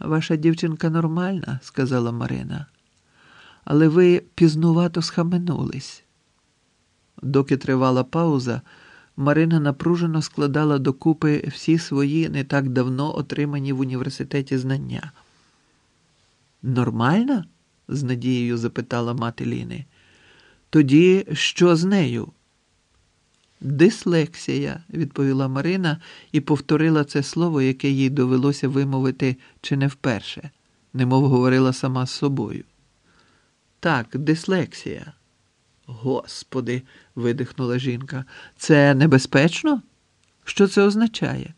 Ваша дівчинка нормальна, сказала Марина, але ви пізнувато схаменулись. Доки тривала пауза, Марина напружено складала докупи всі свої не так давно отримані в університеті знання. Нормальна? з надією запитала мати Ліни. Тоді що з нею? Дислексія, відповіла Марина і повторила це слово, яке їй довелося вимовити чи не вперше, немов говорила сама з собою. Так, дислексія. Господи, видихнула жінка, це небезпечно? Що це означає?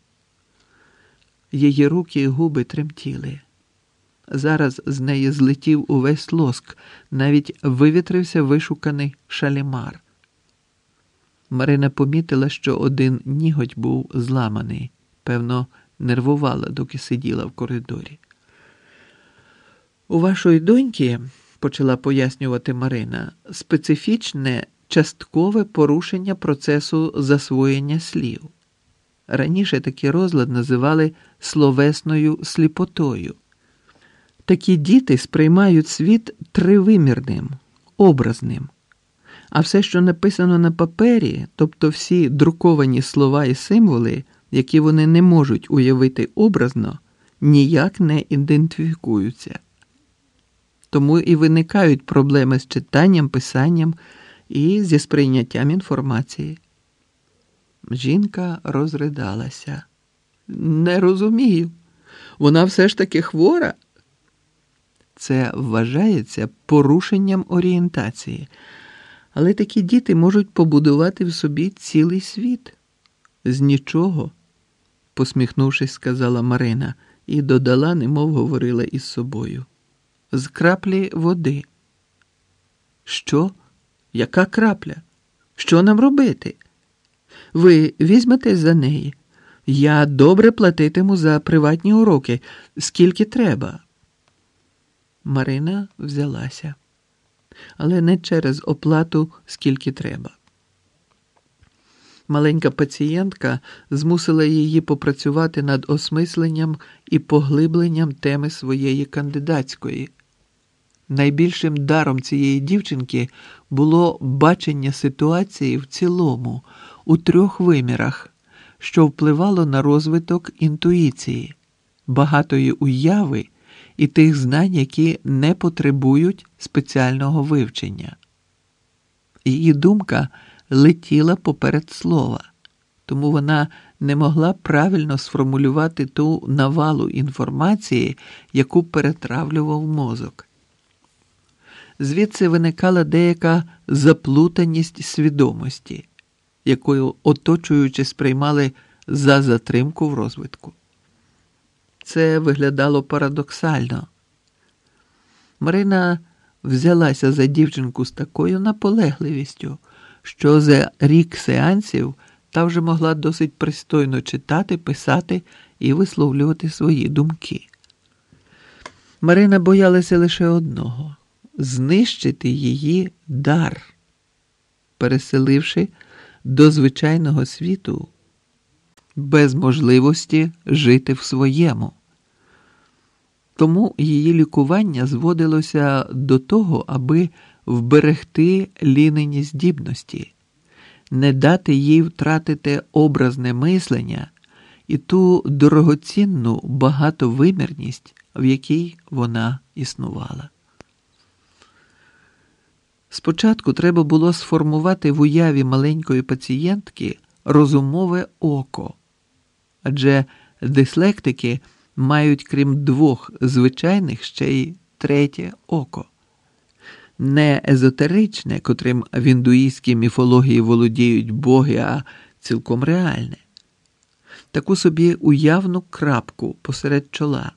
Її руки і губи тремтіли. Зараз з неї злетів увесь лоск, навіть вивітрився вишуканий шалімар. Марина помітила, що один ніготь був зламаний, певно, нервувала, доки сиділа в коридорі. У вашої доньки, почала пояснювати Марина, специфічне часткове порушення процесу засвоєння слів. Раніше такий розлад називали словесною сліпотою. Такі діти сприймають світ тривимірним, образним. А все, що написано на папері, тобто всі друковані слова і символи, які вони не можуть уявити образно, ніяк не ідентифікуються. Тому і виникають проблеми з читанням, писанням і зі сприйняттям інформації. Жінка розридалася. Не розумію. Вона все ж таки хвора. Це вважається порушенням орієнтації. Але такі діти можуть побудувати в собі цілий світ. З нічого, посміхнувшись, сказала Марина і додала, немов говорила із собою. З краплі води. Що? Яка крапля? Що нам робити? Ви візьметесь за неї. Я добре платитиму за приватні уроки, скільки треба. Марина взялася але не через оплату скільки треба. Маленька пацієнтка змусила її попрацювати над осмисленням і поглибленням теми своєї кандидатської. Найбільшим даром цієї дівчинки було бачення ситуації в цілому, у трьох вимірах, що впливало на розвиток інтуїції, багатої уяви і тих знань, які не потребують спеціального вивчення. Її думка летіла поперед слова, тому вона не могла правильно сформулювати ту навалу інформації, яку перетравлював мозок. Звідси виникала деяка заплутаність свідомості, якою оточуючи сприймали за затримку в розвитку. Це виглядало парадоксально. Марина взялася за дівчинку з такою наполегливістю, що за рік сеансів та вже могла досить пристойно читати, писати і висловлювати свої думки. Марина боялася лише одного знищити її дар, переселивши до звичайного світу без можливості жити в своєму. Тому її лікування зводилося до того, аби вберегти лінені здібності, не дати їй втратити образне мислення і ту дорогоцінну багатовимірність, в якій вона існувала. Спочатку треба було сформувати в уяві маленької пацієнтки розумове око адже дислектики мають, крім двох звичайних, ще й третє око. Не езотеричне, котрим в індуїзькій міфології володіють боги, а цілком реальне, таку собі уявну крапку посеред чола,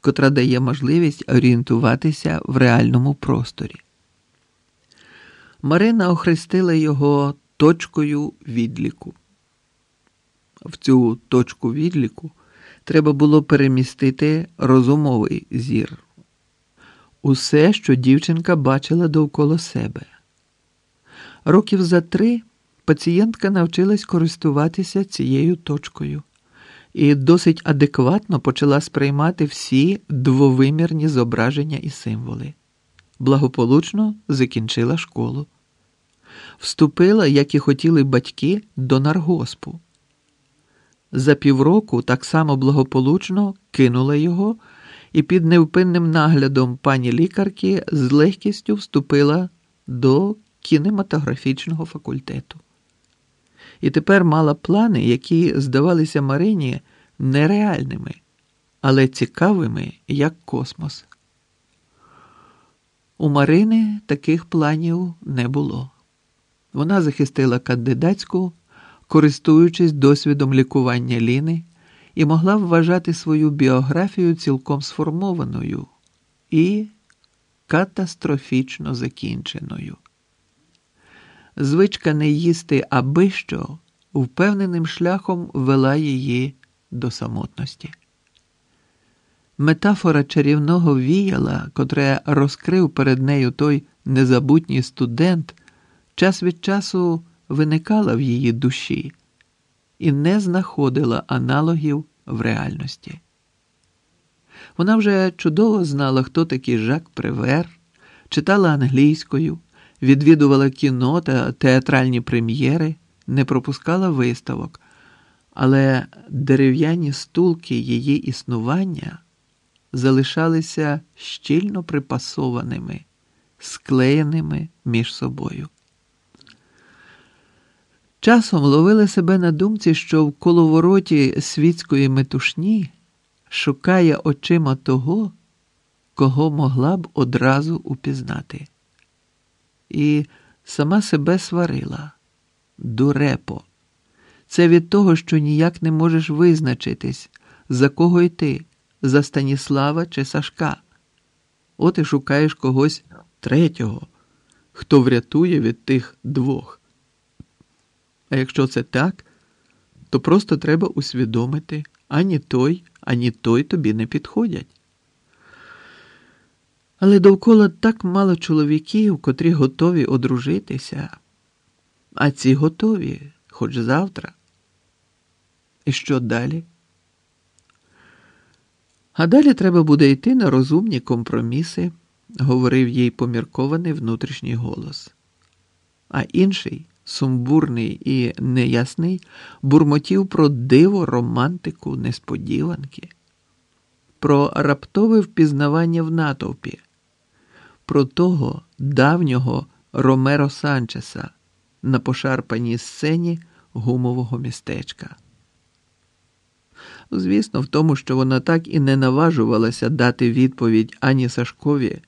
котра дає можливість орієнтуватися в реальному просторі. Марина охрестила його точкою відліку в цю точку відліку треба було перемістити розумовий зір. Усе, що дівчинка бачила довкола себе. Років за три пацієнтка навчилась користуватися цією точкою і досить адекватно почала сприймати всі двовимірні зображення і символи. Благополучно закінчила школу. Вступила, як і хотіли батьки, до наргоспу. За півроку так само благополучно кинула його і під невпинним наглядом пані лікарки з легкістю вступила до кінематографічного факультету. І тепер мала плани, які здавалися Марині нереальними, але цікавими, як космос. У Марини таких планів не було. Вона захистила кандидатську, користуючись досвідом лікування Ліни, і могла вважати свою біографію цілком сформованою і катастрофічно закінченою. Звичка не їсти аби що впевненим шляхом вела її до самотності. Метафора чарівного віяла, котре розкрив перед нею той незабутній студент, час від часу виникала в її душі і не знаходила аналогів в реальності. Вона вже чудово знала, хто такий Жак Превер, читала англійською, відвідувала кіно та театральні прем'єри, не пропускала виставок, але дерев'яні стулки її існування залишалися щільно припасованими, склеєними між собою. Часом ловили себе на думці, що в коловороті світської метушні шукає очима того, кого могла б одразу упізнати. І сама себе сварила дурепо. Це від того, що ніяк не можеш визначитись, за кого йти, за Станіслава чи Сашка. От і шукаєш когось третього, хто врятує від тих двох. А якщо це так, то просто треба усвідомити, ані той, ані той тобі не підходять. Але довкола так мало чоловіків, котрі готові одружитися, а ці готові, хоч завтра. І що далі? А далі треба буде йти на розумні компроміси, говорив їй поміркований внутрішній голос. А інший сумбурний і неясний, бурмотів про диво, романтику, несподіванки, про раптове впізнавання в натовпі, про того давнього Ромеро Санчеса на пошарпаній сцені гумового містечка. Звісно, в тому, що вона так і не наважувалася дати відповідь ані Сашкові,